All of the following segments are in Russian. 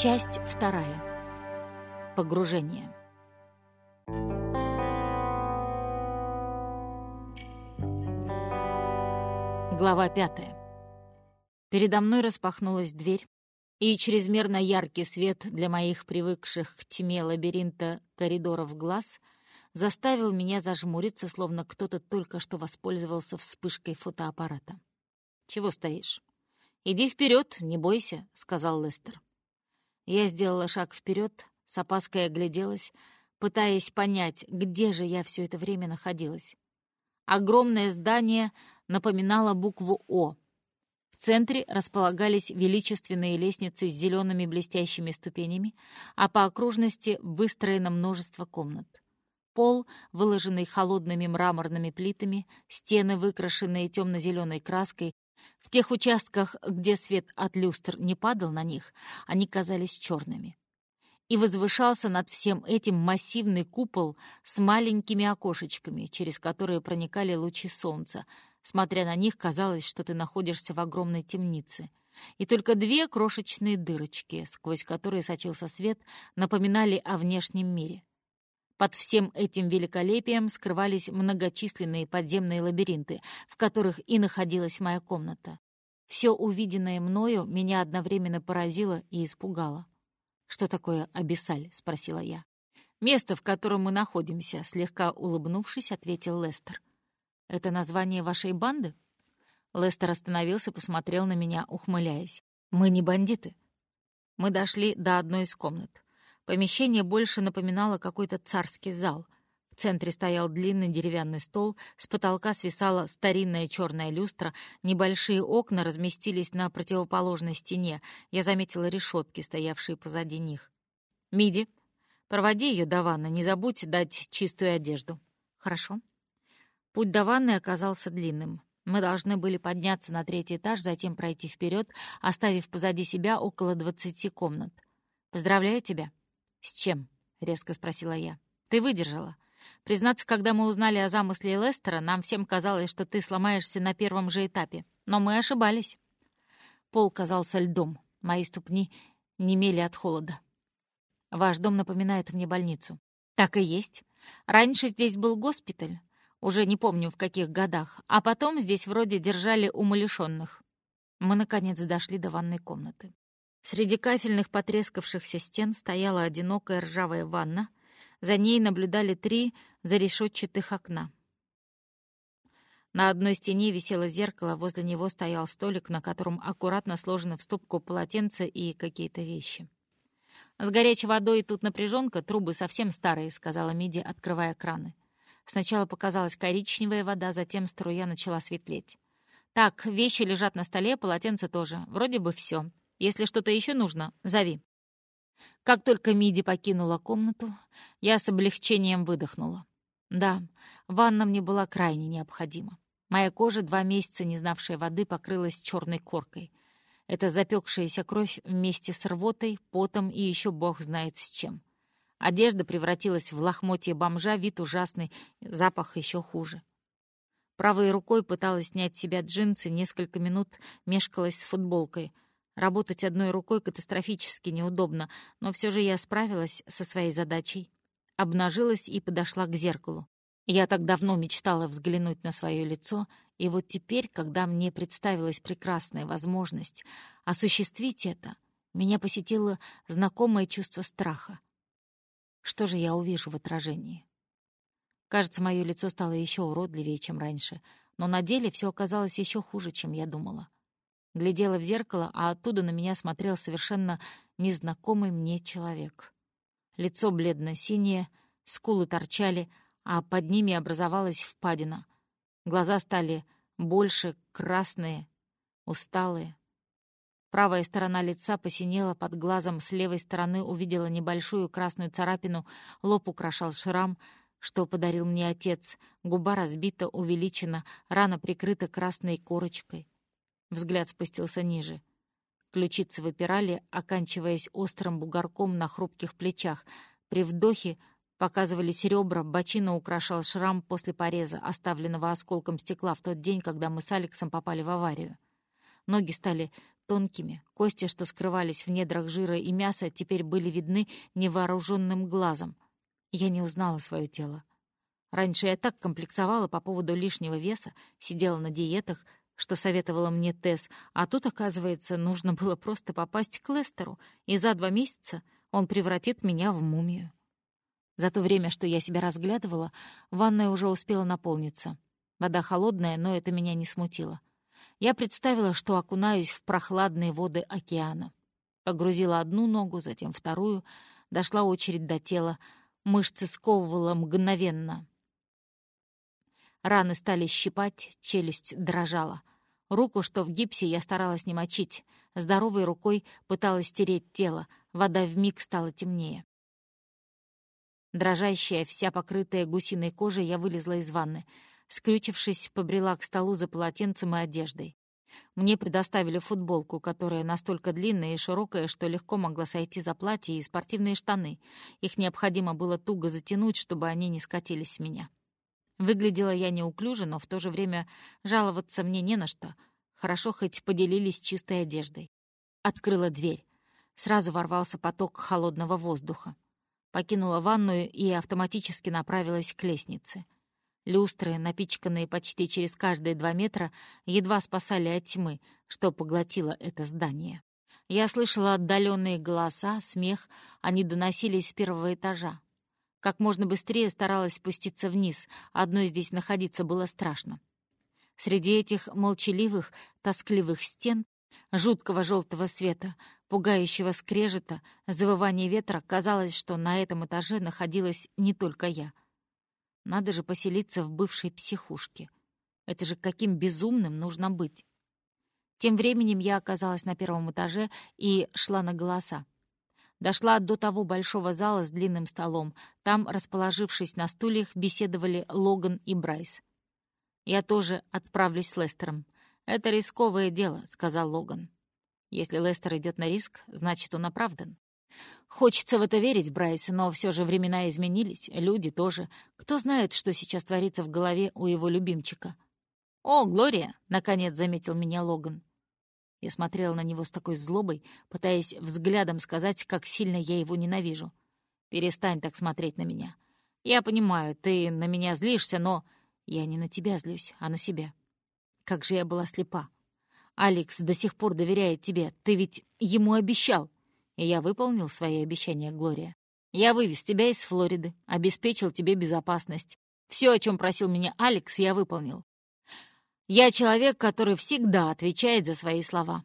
Часть вторая. Погружение. Глава пятая. Передо мной распахнулась дверь, и чрезмерно яркий свет для моих привыкших к тьме лабиринта коридоров глаз заставил меня зажмуриться, словно кто-то только что воспользовался вспышкой фотоаппарата. «Чего стоишь?» «Иди вперед, не бойся», — сказал Лестер. Я сделала шаг вперед, с опаской огляделась, пытаясь понять, где же я все это время находилась. Огромное здание напоминало букву «О», в центре располагались величественные лестницы с зелеными блестящими ступенями, а по окружности выстроено множество комнат. Пол, выложенный холодными мраморными плитами, стены, выкрашенные темно-зеленой краской, в тех участках, где свет от люстр не падал на них, они казались черными. И возвышался над всем этим массивный купол с маленькими окошечками, через которые проникали лучи солнца, Смотря на них, казалось, что ты находишься в огромной темнице. И только две крошечные дырочки, сквозь которые сочился свет, напоминали о внешнем мире. Под всем этим великолепием скрывались многочисленные подземные лабиринты, в которых и находилась моя комната. Все увиденное мною меня одновременно поразило и испугало. «Что такое абиссаль?» — спросила я. «Место, в котором мы находимся», — слегка улыбнувшись, ответил Лестер. Это название вашей банды?» Лестер остановился, посмотрел на меня, ухмыляясь. «Мы не бандиты». Мы дошли до одной из комнат. Помещение больше напоминало какой-то царский зал. В центре стоял длинный деревянный стол, с потолка свисала старинная черная люстра, небольшие окна разместились на противоположной стене. Я заметила решетки, стоявшие позади них. «Миди, проводи ее до ванны, не забудь дать чистую одежду». «Хорошо». Путь до ванны оказался длинным. Мы должны были подняться на третий этаж, затем пройти вперед, оставив позади себя около двадцати комнат. «Поздравляю тебя». «С чем?» — резко спросила я. «Ты выдержала. Признаться, когда мы узнали о замысле Лестера, нам всем казалось, что ты сломаешься на первом же этапе. Но мы ошибались». Пол казался льдом. Мои ступни немели от холода. «Ваш дом напоминает мне больницу». «Так и есть. Раньше здесь был госпиталь, уже не помню в каких годах, а потом здесь вроде держали умалишенных. Мы, наконец, дошли до ванной комнаты. Среди кафельных потрескавшихся стен стояла одинокая ржавая ванна, за ней наблюдали три зарешетчатых окна. На одной стене висело зеркало, возле него стоял столик, на котором аккуратно сложены в стопку полотенца и какие-то вещи. «С горячей водой тут напряженка, трубы совсем старые», — сказала Миди, открывая краны. Сначала показалась коричневая вода, затем струя начала светлеть. «Так, вещи лежат на столе, полотенце тоже. Вроде бы все. Если что-то еще нужно, зови». Как только Миди покинула комнату, я с облегчением выдохнула. Да, ванна мне была крайне необходима. Моя кожа, два месяца не знавшая воды, покрылась черной коркой. Это запекшаяся кровь вместе с рвотой, потом и еще бог знает с чем. Одежда превратилась в лохмотье бомжа, вид ужасный, запах еще хуже. Правой рукой пыталась снять с себя джинсы, несколько минут мешкалась с футболкой. Работать одной рукой катастрофически неудобно, но все же я справилась со своей задачей. Обнажилась и подошла к зеркалу. Я так давно мечтала взглянуть на свое лицо, и вот теперь, когда мне представилась прекрасная возможность осуществить это, меня посетило знакомое чувство страха. Что же я увижу в отражении? Кажется, мое лицо стало еще уродливее, чем раньше, но на деле все оказалось еще хуже, чем я думала. Глядела в зеркало, а оттуда на меня смотрел совершенно незнакомый мне человек. Лицо бледно-синее, скулы торчали, а под ними образовалась впадина. Глаза стали больше, красные, усталые. Правая сторона лица посинела под глазом, с левой стороны увидела небольшую красную царапину, лоб украшал шрам, что подарил мне отец, губа разбита, увеличена, рана прикрыта красной корочкой. Взгляд спустился ниже. Ключицы выпирали, оканчиваясь острым бугорком на хрупких плечах. При вдохе показывались ребра, бочина украшал шрам после пореза, оставленного осколком стекла в тот день, когда мы с Алексом попали в аварию. Ноги стали тонкими. Кости, что скрывались в недрах жира и мяса, теперь были видны невооруженным глазом. Я не узнала свое тело. Раньше я так комплексовала по поводу лишнего веса, сидела на диетах, что советовала мне Тесс, а тут, оказывается, нужно было просто попасть к Лестеру, и за два месяца он превратит меня в мумию. За то время, что я себя разглядывала, ванная уже успела наполниться. Вода холодная, но это меня не смутило. Я представила, что окунаюсь в прохладные воды океана. Погрузила одну ногу, затем вторую. Дошла очередь до тела. Мышцы сковывала мгновенно. Раны стали щипать, челюсть дрожала. Руку, что в гипсе, я старалась не мочить. Здоровой рукой пыталась стереть тело. Вода вмиг стала темнее. Дрожащая, вся покрытая гусиной кожей, я вылезла из ванны. Скрючившись, побрела к столу за полотенцем и одеждой. Мне предоставили футболку, которая настолько длинная и широкая, что легко могла сойти за платье и спортивные штаны. Их необходимо было туго затянуть, чтобы они не скатились с меня. Выглядела я неуклюже, но в то же время жаловаться мне не на что. Хорошо хоть поделились чистой одеждой. Открыла дверь. Сразу ворвался поток холодного воздуха. Покинула ванную и автоматически направилась к лестнице. Люстры, напичканные почти через каждые два метра, едва спасали от тьмы, что поглотило это здание. Я слышала отдаленные голоса, смех, они доносились с первого этажа. Как можно быстрее старалась спуститься вниз, одной здесь находиться было страшно. Среди этих молчаливых, тоскливых стен, жуткого желтого света, пугающего скрежета, завывания ветра, казалось, что на этом этаже находилась не только я — надо же поселиться в бывшей психушке. Это же каким безумным нужно быть. Тем временем я оказалась на первом этаже и шла на голоса. Дошла до того большого зала с длинным столом. Там, расположившись на стульях, беседовали Логан и Брайс. «Я тоже отправлюсь с Лестером. Это рисковое дело», — сказал Логан. «Если Лестер идет на риск, значит, он оправдан. Хочется в это верить, Брайс, но все же времена изменились, люди тоже. Кто знает, что сейчас творится в голове у его любимчика. «О, Глория!» — наконец заметил меня Логан. Я смотрела на него с такой злобой, пытаясь взглядом сказать, как сильно я его ненавижу. «Перестань так смотреть на меня. Я понимаю, ты на меня злишься, но я не на тебя злюсь, а на себя. Как же я была слепа. Алекс до сих пор доверяет тебе. Ты ведь ему обещал и я выполнил свои обещания, Глория. Я вывез тебя из Флориды, обеспечил тебе безопасность. Все, о чем просил меня Алекс, я выполнил. Я человек, который всегда отвечает за свои слова.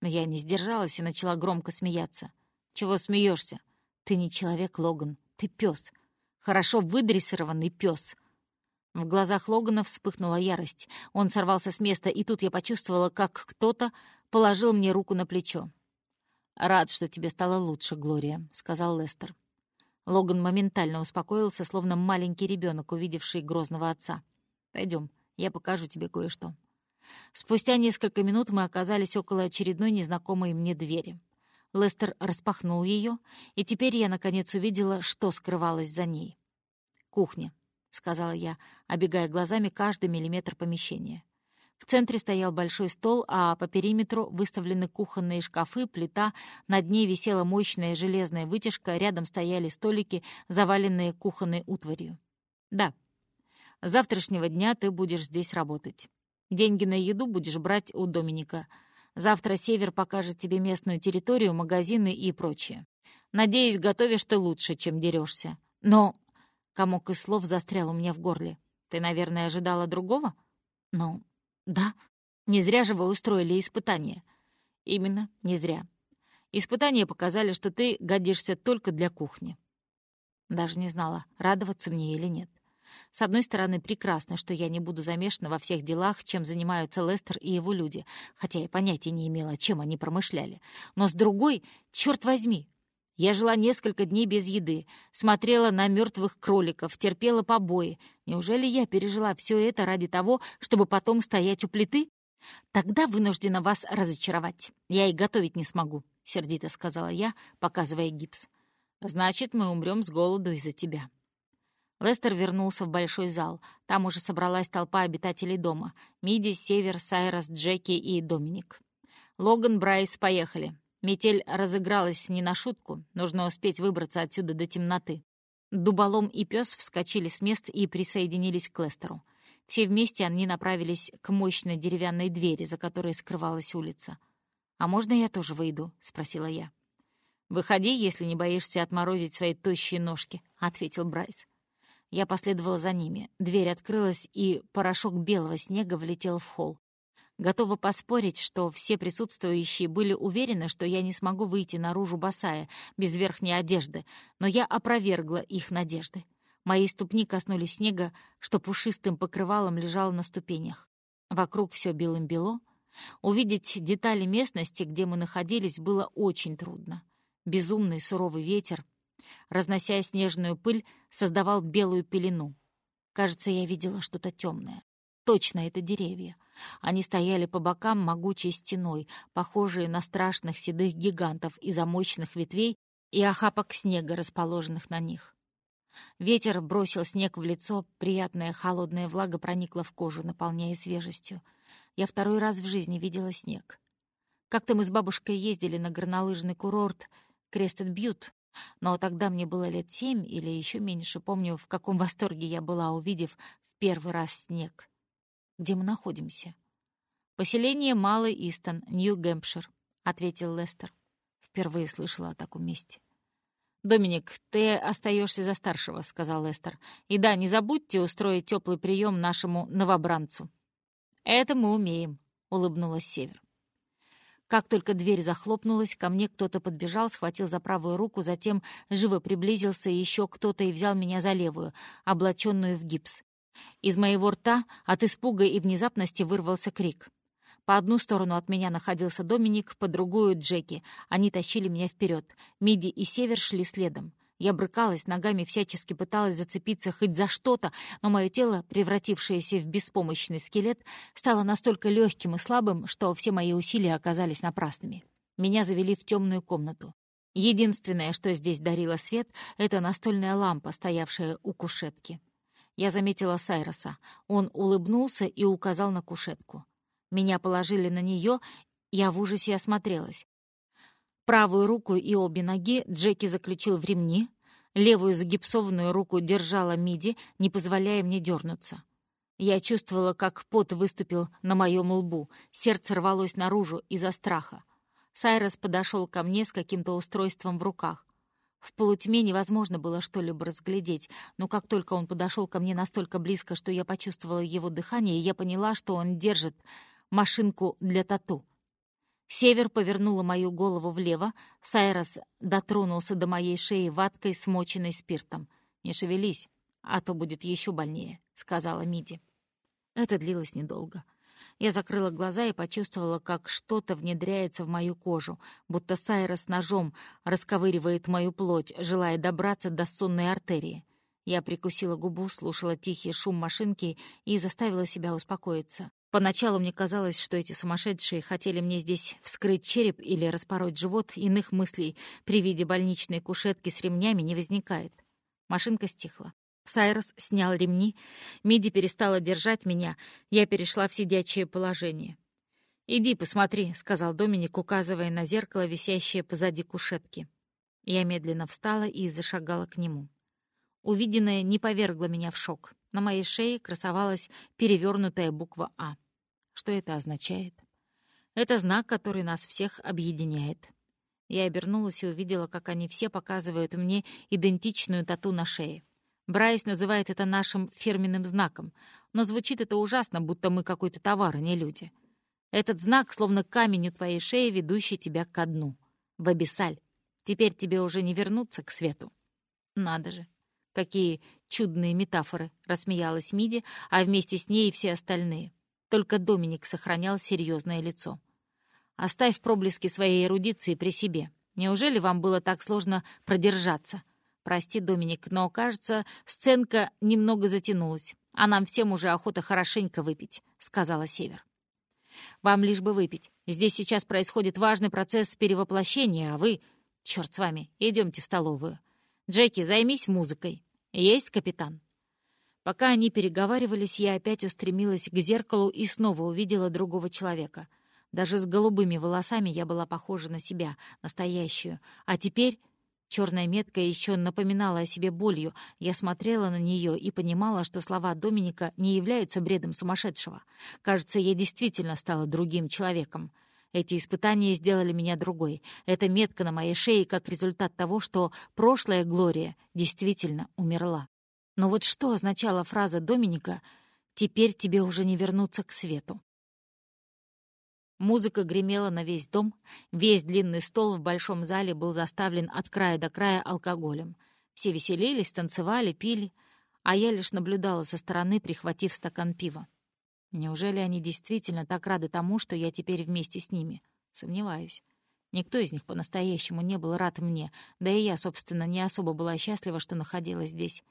Я не сдержалась и начала громко смеяться. Чего смеешься? Ты не человек, Логан, ты пес. Хорошо выдрессированный пес. В глазах Логана вспыхнула ярость. Он сорвался с места, и тут я почувствовала, как кто-то положил мне руку на плечо. «Рад, что тебе стало лучше, Глория», — сказал Лестер. Логан моментально успокоился, словно маленький ребенок, увидевший грозного отца. Пойдем, я покажу тебе кое-что. Спустя несколько минут мы оказались около очередной незнакомой мне двери. Лестер распахнул ее, и теперь я, наконец, увидела, что скрывалось за ней. «Кухня», — сказала я, обегая глазами каждый миллиметр помещения. В центре стоял большой стол, а по периметру выставлены кухонные шкафы, плита, над ней висела мощная железная вытяжка, рядом стояли столики, заваленные кухонной утварью. «Да, завтрашнего дня ты будешь здесь работать. Деньги на еду будешь брать у Доминика. Завтра Север покажет тебе местную территорию, магазины и прочее. Надеюсь, готовишь ты лучше, чем дерешься. Но...» Комок из слов застрял у меня в горле. «Ты, наверное, ожидала другого?» «Ну, «Да. Не зря же вы устроили испытание». «Именно, не зря. Испытания показали, что ты годишься только для кухни». Даже не знала, радоваться мне или нет. С одной стороны, прекрасно, что я не буду замешана во всех делах, чем занимаются Лестер и его люди, хотя я понятия не имела, чем они промышляли. Но с другой, черт возьми, я жила несколько дней без еды, смотрела на мертвых кроликов, терпела побои. Неужели я пережила все это ради того, чтобы потом стоять у плиты? Тогда вынуждена вас разочаровать. Я и готовить не смогу, — сердито сказала я, показывая гипс. Значит, мы умрем с голоду из-за тебя. Лестер вернулся в большой зал. Там уже собралась толпа обитателей дома. Миди, Север, Сайрос, Джеки и Доминик. «Логан, Брайс, поехали. Метель разыгралась не на шутку, нужно успеть выбраться отсюда до темноты». Дуболом и пес вскочили с мест и присоединились к Лестеру. Все вместе они направились к мощной деревянной двери, за которой скрывалась улица. «А можно я тоже выйду?» — спросила я. «Выходи, если не боишься отморозить свои тощие ножки», — ответил Брайс. Я последовала за ними. Дверь открылась, и порошок белого снега влетел в холл. Готова поспорить, что все присутствующие были уверены, что я не смогу выйти наружу босая, без верхней одежды, но я опровергла их надежды. Мои ступни коснулись снега, что пушистым покрывалом лежало на ступенях. Вокруг все белым-бело. Увидеть детали местности, где мы находились, было очень трудно. Безумный суровый ветер, разнося снежную пыль, создавал белую пелену. Кажется, я видела что-то темное. Точно, это деревья. Они стояли по бокам могучей стеной, похожие на страшных седых гигантов из-за мощных ветвей и охапок снега, расположенных на них. Ветер бросил снег в лицо, приятная холодная влага проникла в кожу, наполняя свежестью. Я второй раз в жизни видела снег. Как-то мы с бабушкой ездили на горнолыжный курорт Крестед Бьют, но тогда мне было лет семь или еще меньше. Помню, в каком восторге я была, увидев в первый раз снег. Где мы находимся? «Поселение Малый Истон, Нью-Гэмпшир», — ответил Лестер. Впервые слышала о таком месте. «Доминик, ты остаешься за старшего», — сказал Лестер. «И да, не забудьте устроить теплый прием нашему новобранцу». «Это мы умеем», — улыбнулась Север. Как только дверь захлопнулась, ко мне кто-то подбежал, схватил за правую руку, затем живо приблизился еще кто-то и взял меня за левую, облаченную в гипс. Из моего рта от испуга и внезапности вырвался крик. По одну сторону от меня находился Доминик, по другую — Джеки. Они тащили меня вперед. Миди и Север шли следом. Я брыкалась, ногами всячески пыталась зацепиться хоть за что-то, но мое тело, превратившееся в беспомощный скелет, стало настолько легким и слабым, что все мои усилия оказались напрасными. Меня завели в темную комнату. Единственное, что здесь дарило свет, — это настольная лампа, стоявшая у кушетки. Я заметила Сайроса. Он улыбнулся и указал на кушетку. Меня положили на нее, я в ужасе осмотрелась. Правую руку и обе ноги Джеки заключил в ремни, левую загипсованную руку держала Миди, не позволяя мне дернуться. Я чувствовала, как пот выступил на моем лбу, сердце рвалось наружу из-за страха. Сайрос подошел ко мне с каким-то устройством в руках. В полутьме невозможно было что-либо разглядеть, но как только он подошел ко мне настолько близко, что я почувствовала его дыхание, я поняла, что он держит машинку для тату. Север повернула мою голову влево, Сайрос дотронулся до моей шеи ваткой, смоченной спиртом. «Не шевелись, а то будет еще больнее», — сказала Миди. Это длилось недолго. Я закрыла глаза и почувствовала, как что-то внедряется в мою кожу, будто Сайрос ножом расковыривает мою плоть, желая добраться до сонной артерии. Я прикусила губу, слушала тихий шум машинки и заставила себя успокоиться. Поначалу мне казалось, что эти сумасшедшие хотели мне здесь вскрыть череп или распороть живот, иных мыслей при виде больничной кушетки с ремнями не возникает. Машинка стихла. Сайрос снял ремни, Миди перестала держать меня, я перешла в сидячее положение. «Иди посмотри», — сказал Доминик, указывая на зеркало, висящее позади кушетки. Я медленно встала и зашагала к нему. Увиденное не повергло меня в шок. На моей шее красовалась перевернутая буква «А». Что это означает? Это знак, который нас всех объединяет. Я обернулась и увидела, как они все показывают мне идентичную тату на шее. Брайс называет это нашим фирменным знаком, но звучит это ужасно, будто мы какой-то товар, а не люди. Этот знак словно камень у твоей шеи, ведущий тебя ко дну. В абиссаль. Теперь тебе уже не вернуться к свету. Надо же. Какие чудные метафоры, рассмеялась Миди, а вместе с ней и все остальные. Только Доминик сохранял серьезное лицо. «Оставь проблески своей эрудиции при себе. Неужели вам было так сложно продержаться?» «Прости, Доминик, но, кажется, сценка немного затянулась, а нам всем уже охота хорошенько выпить», — сказала Север. «Вам лишь бы выпить. Здесь сейчас происходит важный процесс перевоплощения, а вы... Черт с вами, идемте в столовую. Джеки, займись музыкой. Есть, капитан?» Пока они переговаривались, я опять устремилась к зеркалу и снова увидела другого человека. Даже с голубыми волосами я была похожа на себя, настоящую. А теперь черная метка еще напоминала о себе болью. Я смотрела на нее и понимала, что слова Доминика не являются бредом сумасшедшего. Кажется, я действительно стала другим человеком. Эти испытания сделали меня другой. Эта метка на моей шее как результат того, что прошлая Глория действительно умерла. Но вот что означала фраза Доминика «Теперь тебе уже не вернуться к свету». Музыка гремела на весь дом, весь длинный стол в большом зале был заставлен от края до края алкоголем. Все веселились, танцевали, пили, а я лишь наблюдала со стороны, прихватив стакан пива. Неужели они действительно так рады тому, что я теперь вместе с ними? Сомневаюсь. Никто из них по-настоящему не был рад мне, да и я, собственно, не особо была счастлива, что находилась здесь.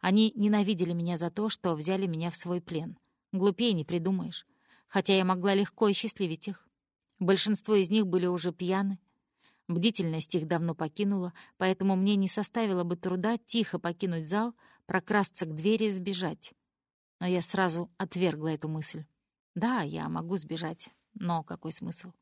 Они ненавидели меня за то, что взяли меня в свой плен. Глупее не придумаешь. Хотя я могла легко и счастливить их. Большинство из них были уже пьяны. Бдительность их давно покинула, поэтому мне не составило бы труда тихо покинуть зал, прокрасться к двери и сбежать но я сразу отвергла эту мысль. Да, я могу сбежать, но какой смысл?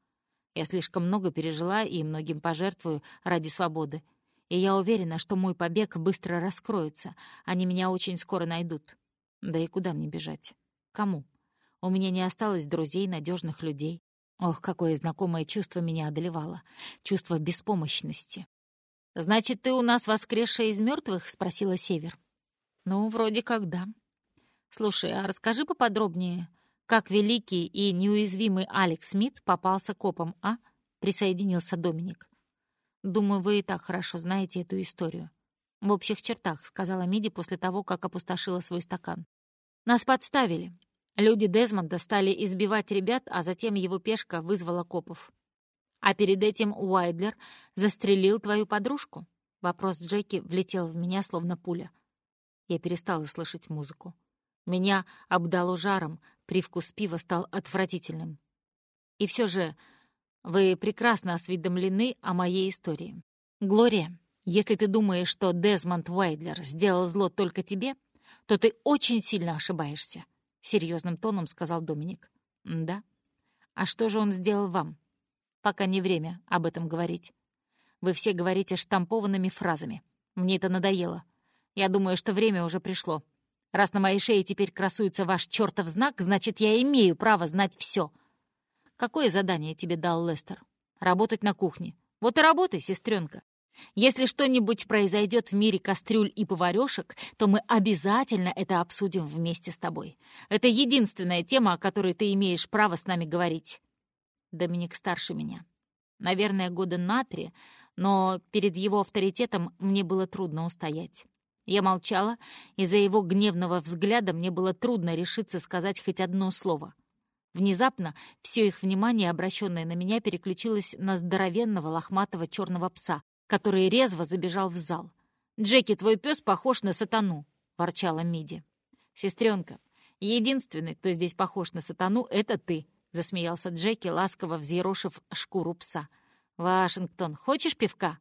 Я слишком много пережила и многим пожертвую ради свободы. И я уверена, что мой побег быстро раскроется. Они меня очень скоро найдут. Да и куда мне бежать? Кому? У меня не осталось друзей, надежных людей. Ох, какое знакомое чувство меня одолевало. Чувство беспомощности. «Значит, ты у нас воскресшая из мертвых? спросила Север. «Ну, вроде как да», Слушай, а расскажи поподробнее, как великий и неуязвимый Алекс Смит попался копам, а? Присоединился Доминик. Думаю, вы и так хорошо знаете эту историю. В общих чертах, сказала Миди после того, как опустошила свой стакан. Нас подставили. Люди Дезмонда стали избивать ребят, а затем его пешка вызвала копов. А перед этим Уайдлер застрелил твою подружку? Вопрос Джеки влетел в меня, словно пуля. Я перестала слышать музыку. Меня обдало жаром, привкус пива стал отвратительным. И все же вы прекрасно осведомлены о моей истории. Глория, если ты думаешь, что Дезмонд Уайдлер сделал зло только тебе, то ты очень сильно ошибаешься», — серьезным тоном сказал Доминик. «Да? А что же он сделал вам? Пока не время об этом говорить. Вы все говорите штампованными фразами. Мне это надоело. Я думаю, что время уже пришло. Раз на моей шее теперь красуется ваш чертов знак, значит, я имею право знать все. Какое задание тебе дал Лестер? Работать на кухне. Вот и работай, сестренка. Если что-нибудь произойдет в мире кастрюль и поварешек, то мы обязательно это обсудим вместе с тобой. Это единственная тема, о которой ты имеешь право с нами говорить. Доминик старше меня. Наверное, года на три, но перед его авторитетом мне было трудно устоять. Я молчала, и за его гневного взгляда мне было трудно решиться сказать хоть одно слово. Внезапно все их внимание, обращенное на меня, переключилось на здоровенного лохматого черного пса, который резво забежал в зал. «Джеки, твой пес похож на сатану», — ворчала Миди. «Сестренка, единственный, кто здесь похож на сатану, — это ты», — засмеялся Джеки, ласково взъерошив шкуру пса. «Вашингтон, хочешь пивка?»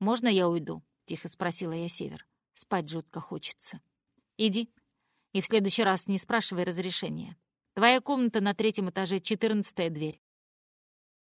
«Можно я уйду?» — тихо спросила я Север. Спать жутко хочется. Иди. И в следующий раз не спрашивай разрешения. Твоя комната на третьем этаже, четырнадцатая дверь.